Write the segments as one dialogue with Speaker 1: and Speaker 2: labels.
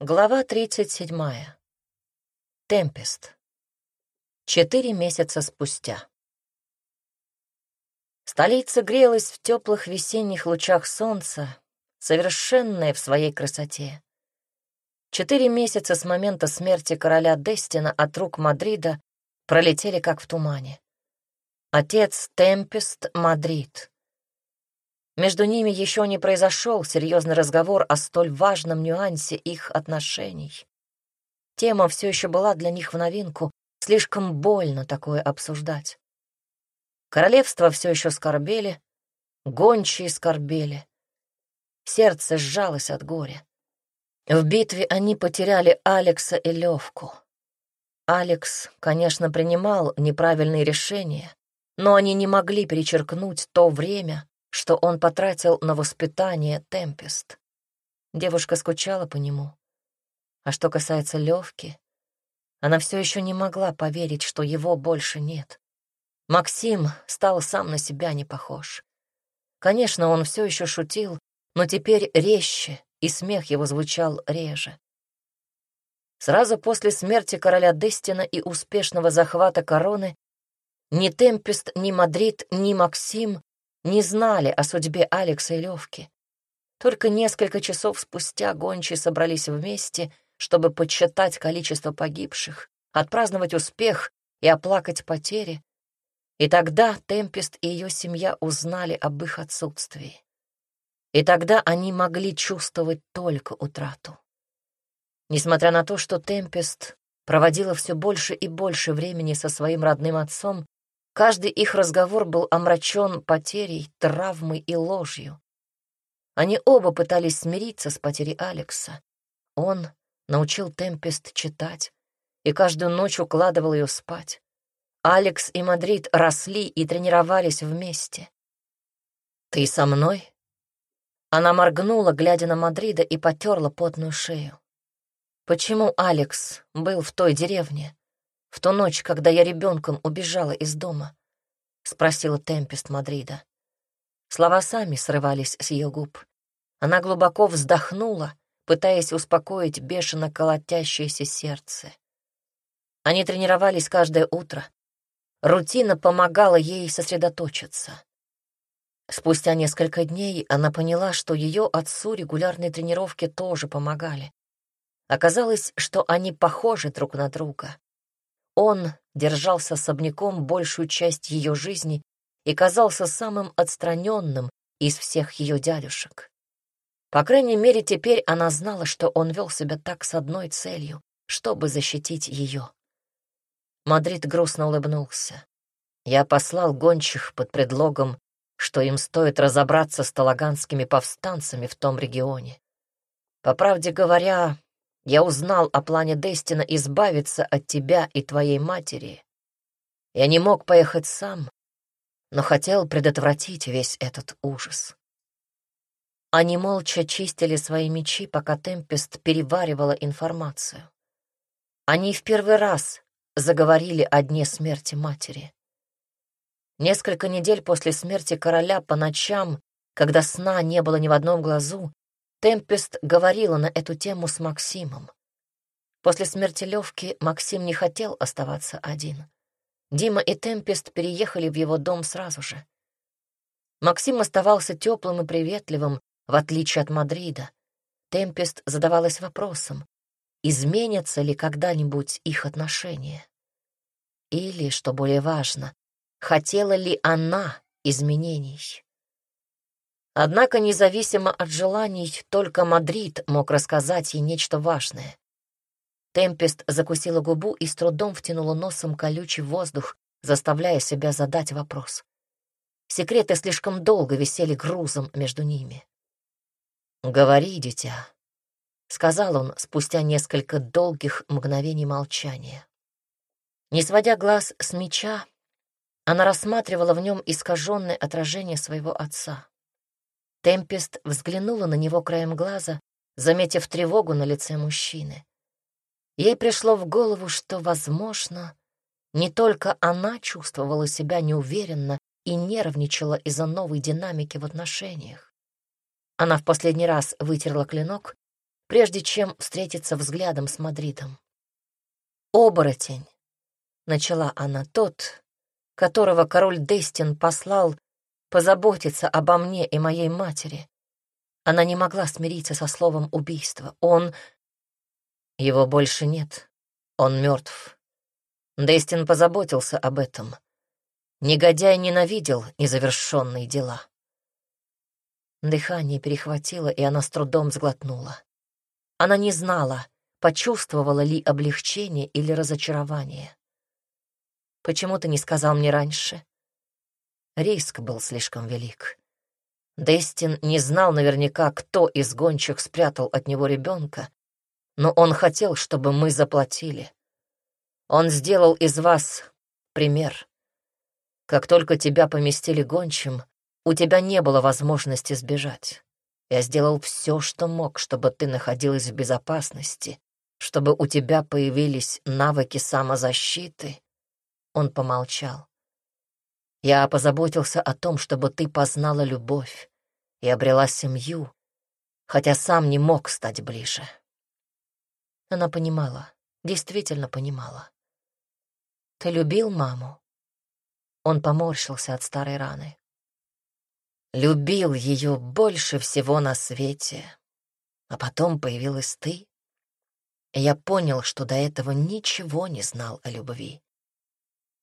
Speaker 1: Глава 37. Темпест. Четыре месяца спустя. Столица грелась в теплых весенних лучах солнца, совершенная в своей красоте. Четыре месяца с момента смерти короля Дестина от рук Мадрида пролетели как в тумане. Отец Темпест Мадрид. Между ними еще не произошел серьезный разговор о столь важном нюансе их отношений. Тема все еще была для них в новинку, слишком больно такое обсуждать. Королевство все еще скорбели, гончие скорбели. Сердце сжалось от горя. В битве они потеряли Алекса и Левку. Алекс, конечно, принимал неправильные решения, но они не могли перечеркнуть то время, что он потратил на воспитание Темпест. Девушка скучала по нему. А что касается Левки, она все еще не могла поверить, что его больше нет. Максим стал сам на себя не похож. Конечно, он все еще шутил, но теперь резче, и смех его звучал реже. Сразу после смерти короля Дестина и успешного захвата короны ни Темпест, ни Мадрид, ни Максим не знали о судьбе Алекса и Левки. Только несколько часов спустя гончие собрались вместе, чтобы подсчитать количество погибших, отпраздновать успех и оплакать потери. И тогда Темпест и ее семья узнали об их отсутствии. И тогда они могли чувствовать только утрату. Несмотря на то, что Темпест проводила все больше и больше времени со своим родным отцом, Каждый их разговор был омрачен потерей, травмой и ложью. Они оба пытались смириться с потерей Алекса. Он научил Темпест читать и каждую ночь укладывал ее спать. Алекс и Мадрид росли и тренировались вместе. «Ты со мной?» Она моргнула, глядя на Мадрида, и потерла потную шею. «Почему Алекс был в той деревне? В ту ночь, когда я ребенком убежала из дома?» — спросила Темпест Мадрида. Слова сами срывались с ее губ. Она глубоко вздохнула, пытаясь успокоить бешено колотящееся сердце. Они тренировались каждое утро. Рутина помогала ей сосредоточиться. Спустя несколько дней она поняла, что ее отцу регулярные тренировки тоже помогали. Оказалось, что они похожи друг на друга. Он держался особняком большую часть ее жизни и казался самым отстраненным из всех ее дядюшек. По крайней мере, теперь она знала, что он вел себя так с одной целью, чтобы защитить ее. Мадрид грустно улыбнулся. Я послал гончих под предлогом, что им стоит разобраться с талаганскими повстанцами в том регионе. По правде говоря, я узнал о плане Дестина избавиться от тебя и твоей матери. Я не мог поехать сам, но хотел предотвратить весь этот ужас. Они молча чистили свои мечи, пока Темпест переваривала информацию. Они в первый раз заговорили о дне смерти матери. Несколько недель после смерти короля по ночам, когда сна не было ни в одном глазу, Темпест говорила на эту тему с Максимом. После смерти Левки Максим не хотел оставаться один. Дима и Темпест переехали в его дом сразу же. Максим оставался теплым и приветливым, в отличие от Мадрида. Темпест задавалась вопросом, изменятся ли когда-нибудь их отношения. Или, что более важно, хотела ли она изменений. Однако, независимо от желаний, только Мадрид мог рассказать ей нечто важное. Темпест закусила губу и с трудом втянула носом колючий воздух, заставляя себя задать вопрос. Секреты слишком долго висели грузом между ними. «Говори, дитя», — сказал он спустя несколько долгих мгновений молчания. Не сводя глаз с меча, она рассматривала в нем искаженное отражение своего отца. Темпест взглянула на него краем глаза, заметив тревогу на лице мужчины. Ей пришло в голову, что, возможно, не только она чувствовала себя неуверенно и нервничала из-за новой динамики в отношениях. Она в последний раз вытерла клинок, прежде чем встретиться взглядом с Мадридом. «Оборотень», — начала она, — «тот, которого король Дестин послал позаботиться обо мне и моей матери. Она не могла смириться со словом «убийство». Он... Его больше нет. Он мертв. Дестин позаботился об этом. Негодяй ненавидел незавершенные дела. Дыхание перехватило, и она с трудом сглотнула. Она не знала, почувствовала ли облегчение или разочарование. «Почему ты не сказал мне раньше?» Риск был слишком велик. Дестин не знал наверняка, кто из гончих спрятал от него ребенка, но он хотел, чтобы мы заплатили. Он сделал из вас пример. Как только тебя поместили гончим, у тебя не было возможности сбежать. Я сделал все, что мог, чтобы ты находилась в безопасности, чтобы у тебя появились навыки самозащиты. Он помолчал. Я позаботился о том, чтобы ты познала любовь и обрела семью, хотя сам не мог стать ближе. Она понимала, действительно понимала. Ты любил маму? Он поморщился от старой раны. Любил ее больше всего на свете. А потом появилась ты. И я понял, что до этого ничего не знал о любви.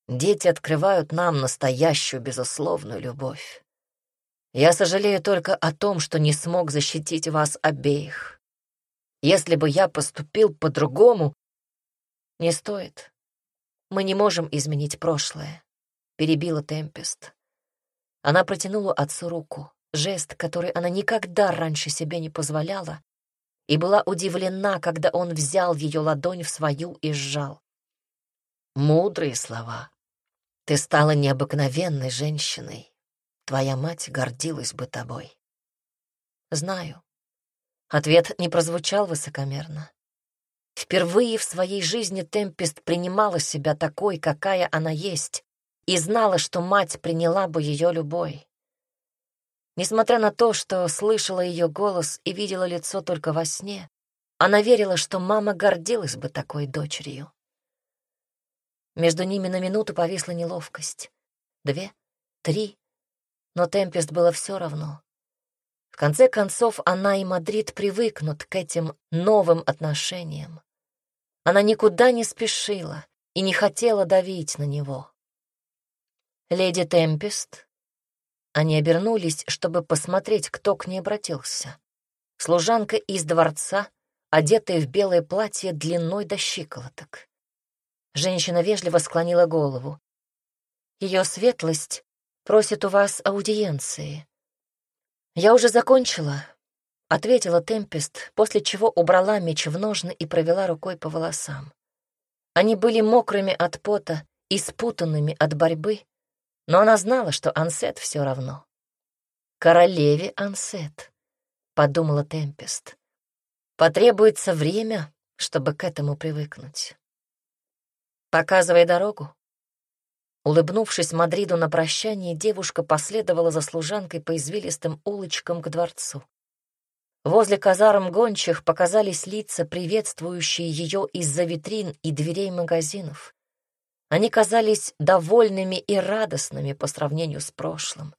Speaker 1: Дети открывают нам настоящую безусловную любовь. Я сожалею только о том, что не смог защитить вас обеих. Если бы я поступил по-другому... Не стоит. Мы не можем изменить прошлое перебила Темпест. Она протянула отцу руку, жест, который она никогда раньше себе не позволяла, и была удивлена, когда он взял ее ладонь в свою и сжал. Мудрые слова. Ты стала необыкновенной женщиной. Твоя мать гордилась бы тобой. Знаю. Ответ не прозвучал высокомерно. Впервые в своей жизни Темпест принимала себя такой, какая она есть, и знала, что мать приняла бы ее любой. Несмотря на то, что слышала ее голос и видела лицо только во сне, она верила, что мама гордилась бы такой дочерью. Между ними на минуту повисла неловкость. Две, три, но Темпест было все равно. В конце концов, она и Мадрид привыкнут к этим новым отношениям. Она никуда не спешила и не хотела давить на него. «Леди Темпест?» Они обернулись, чтобы посмотреть, кто к ней обратился. Служанка из дворца, одетая в белое платье длиной до щиколоток. Женщина вежливо склонила голову. Ее светлость просит у вас аудиенции. Я уже закончила, — ответила Темпест, после чего убрала меч в ножны и провела рукой по волосам. Они были мокрыми от пота и спутанными от борьбы, но она знала, что Ансет все равно. «Королеве Ансет», — подумала Темпест. «Потребуется время, чтобы к этому привыкнуть». «Показывай дорогу». Улыбнувшись Мадриду на прощание, девушка последовала за служанкой по извилистым улочкам к дворцу. Возле казарм гончих показались лица, приветствующие ее из-за витрин и дверей магазинов. Они казались довольными и радостными по сравнению с прошлым.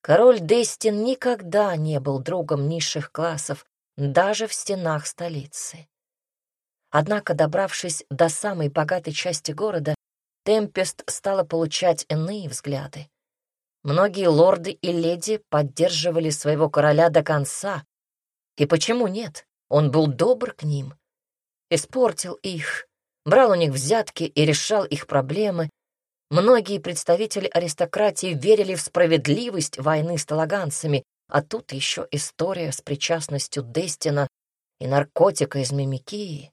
Speaker 1: Король Дестин никогда не был другом низших классов, даже в стенах столицы. Однако, добравшись до самой богатой части города, Темпест стала получать иные взгляды. Многие лорды и леди поддерживали своего короля до конца. И почему нет? Он был добр к ним. Испортил их, брал у них взятки и решал их проблемы. Многие представители аристократии верили в справедливость войны с талаганцами, а тут еще история с причастностью Дестина и наркотика из Мимикии.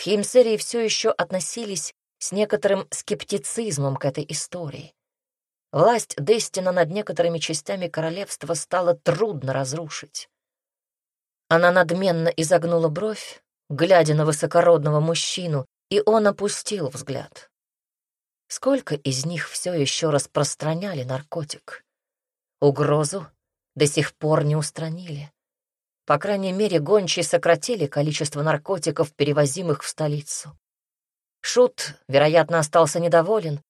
Speaker 1: В Хеймсерии все еще относились с некоторым скептицизмом к этой истории. Власть Дестина над некоторыми частями королевства стало трудно разрушить. Она надменно изогнула бровь, глядя на высокородного мужчину, и он опустил взгляд. Сколько из них все еще распространяли наркотик? Угрозу до сих пор не устранили. По крайней мере, гончие сократили количество наркотиков, перевозимых в столицу. Шут, вероятно, остался недоволен.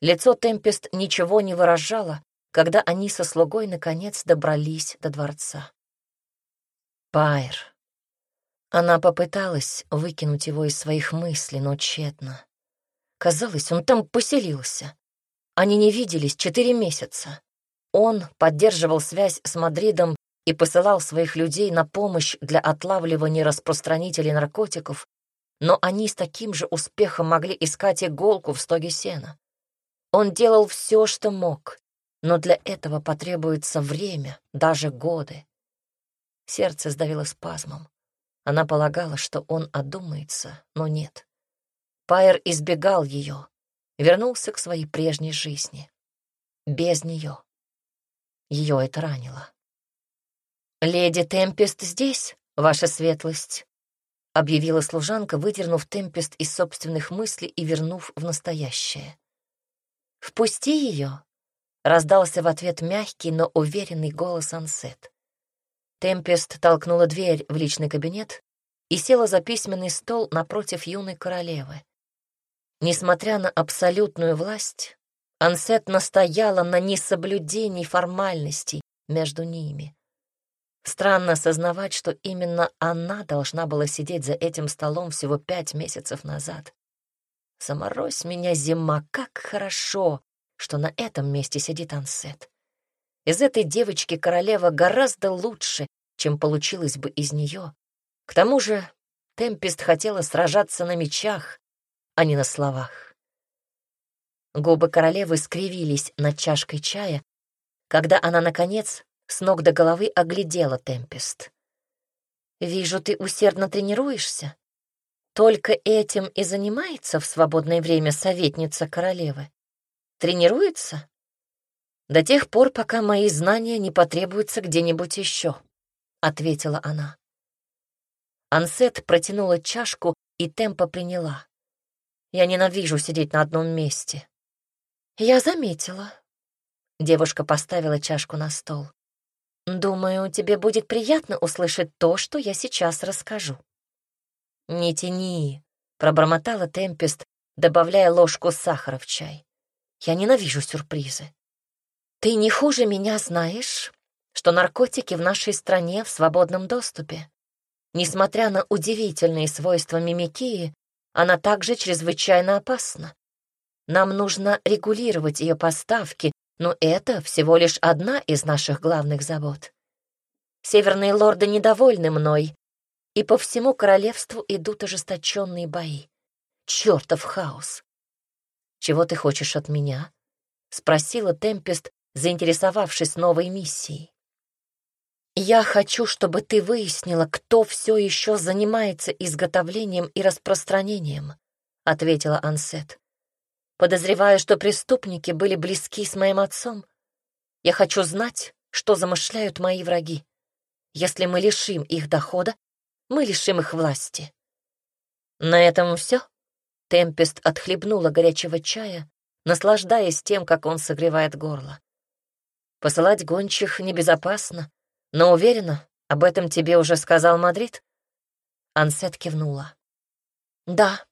Speaker 1: Лицо Темпест ничего не выражало, когда они со слугой наконец добрались до дворца. Пайр. Она попыталась выкинуть его из своих мыслей, но тщетно. Казалось, он там поселился. Они не виделись четыре месяца. Он поддерживал связь с Мадридом и посылал своих людей на помощь для отлавливания распространителей наркотиков, но они с таким же успехом могли искать иголку в стоге сена. Он делал все, что мог, но для этого потребуется время, даже годы. Сердце сдавило спазмом. Она полагала, что он одумается, но нет. Пайер избегал ее, вернулся к своей прежней жизни. Без нее. Ее это ранило. «Леди Темпест здесь, ваша светлость», — объявила служанка, выдернув Темпест из собственных мыслей и вернув в настоящее. «Впусти ее», — раздался в ответ мягкий, но уверенный голос Ансет. Темпест толкнула дверь в личный кабинет и села за письменный стол напротив юной королевы. Несмотря на абсолютную власть, Ансет настояла на несоблюдении формальностей между ними. Странно осознавать, что именно она должна была сидеть за этим столом всего пять месяцев назад. Заморозь меня, зима, как хорошо, что на этом месте сидит Ансет. Из этой девочки королева гораздо лучше, чем получилось бы из нее. К тому же Темпест хотела сражаться на мечах, а не на словах. Губы королевы скривились над чашкой чая, когда она, наконец, с ног до головы оглядела Темпест. «Вижу, ты усердно тренируешься. Только этим и занимается в свободное время советница королевы. Тренируется? До тех пор, пока мои знания не потребуются где-нибудь еще», — ответила она. Ансет протянула чашку, и Темпа приняла. «Я ненавижу сидеть на одном месте». «Я заметила». Девушка поставила чашку на стол. Думаю, тебе будет приятно услышать то, что я сейчас расскажу. Не тяни, пробормотала Темпест, добавляя ложку сахара в чай. Я ненавижу сюрпризы. Ты не хуже меня знаешь, что наркотики в нашей стране в свободном доступе. Несмотря на удивительные свойства мимикии, она также чрезвычайно опасна. Нам нужно регулировать ее поставки но это всего лишь одна из наших главных забот. Северные лорды недовольны мной, и по всему королевству идут ожесточенные бои. Чертов хаос! Чего ты хочешь от меня? Спросила Темпест, заинтересовавшись новой миссией. «Я хочу, чтобы ты выяснила, кто все еще занимается изготовлением и распространением», — ответила Ансет. Подозреваю, что преступники были близки с моим отцом. Я хочу знать, что замышляют мои враги. Если мы лишим их дохода, мы лишим их власти. На этом все. Темпест отхлебнула горячего чая, наслаждаясь тем, как он согревает горло. Посылать гончих небезопасно, но уверена, об этом тебе уже сказал Мадрид? Ансет кивнула. Да,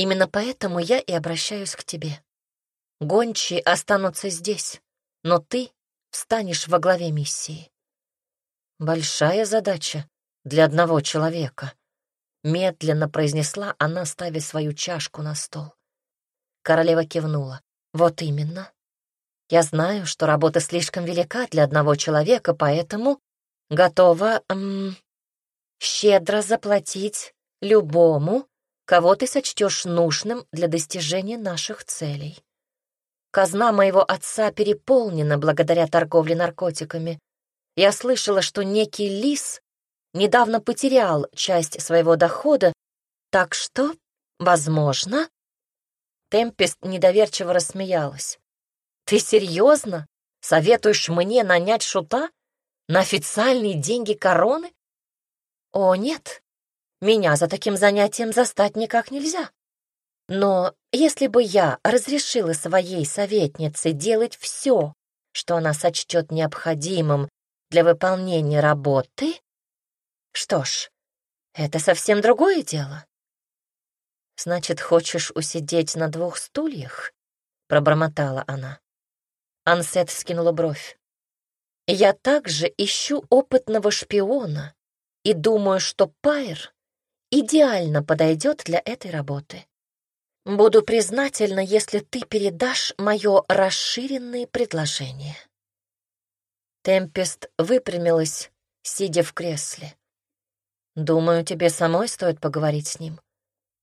Speaker 1: Именно поэтому я и обращаюсь к тебе. Гончие останутся здесь, но ты встанешь во главе миссии. Большая задача для одного человека, медленно произнесла она, ставя свою чашку на стол. Королева кивнула. Вот именно. Я знаю, что работа слишком велика для одного человека, поэтому готова эм, щедро заплатить любому, кого ты сочтешь нужным для достижения наших целей. Казна моего отца переполнена благодаря торговле наркотиками. Я слышала, что некий лис недавно потерял часть своего дохода, так что, возможно... Темпест недоверчиво рассмеялась. «Ты серьезно? Советуешь мне нанять шута? На официальные деньги короны?» «О, нет, меня за таким занятием застать никак нельзя. Но если бы я разрешила своей советнице делать все, что она сочтет необходимым для выполнения работы, Что ж, это совсем другое дело. Значит, хочешь усидеть на двух стульях? Пробормотала она. Ансет скинула бровь. Я также ищу опытного шпиона и думаю, что Пайр идеально подойдет для этой работы. Буду признательна, если ты передашь мое расширенное предложение. Темпест выпрямилась, сидя в кресле. Думаю, тебе самой стоит поговорить с ним.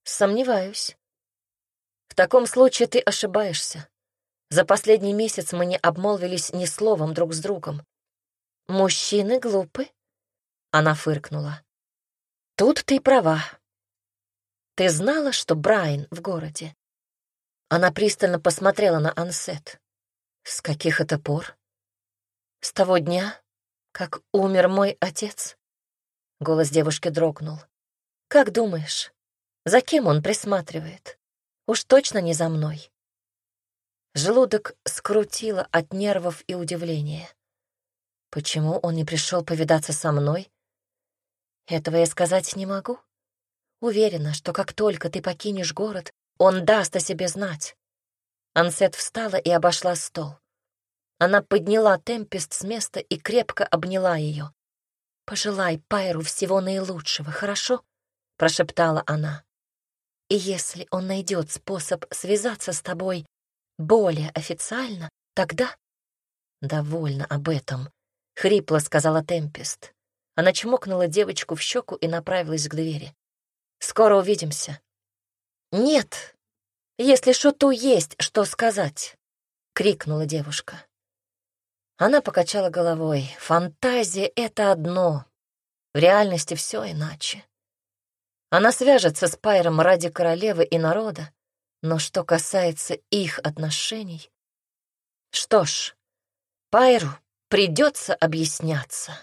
Speaker 1: Сомневаюсь. В таком случае ты ошибаешься. За последний месяц мы не обмолвились ни словом друг с другом. Мужчины глупы? Она фыркнула. Тут ты права. Ты знала, что Брайан в городе? Она пристально посмотрела на Ансет. С каких это пор? С того дня, как умер мой отец? Голос девушки дрогнул. Как думаешь, за кем он присматривает? Уж точно не за мной. Желудок скрутило от нервов и удивления. Почему он не пришел повидаться со мной? Этого я сказать не могу. Уверена, что как только ты покинешь город, он даст о себе знать. Ансет встала и обошла стол. Она подняла Темпест с места и крепко обняла ее. «Пожелай Пайру всего наилучшего, хорошо?» — прошептала она. «И если он найдет способ связаться с тобой более официально, тогда...» «Довольно об этом», — хрипло сказала Темпест. Она чмокнула девочку в щеку и направилась к двери. «Скоро увидимся». «Нет, если Шоту есть что сказать», — крикнула девушка. Она покачала головой. Фантазия — это одно. В реальности все иначе. Она свяжется с Пайром ради королевы и народа, но что касается их отношений... Что ж, Пайру придется объясняться.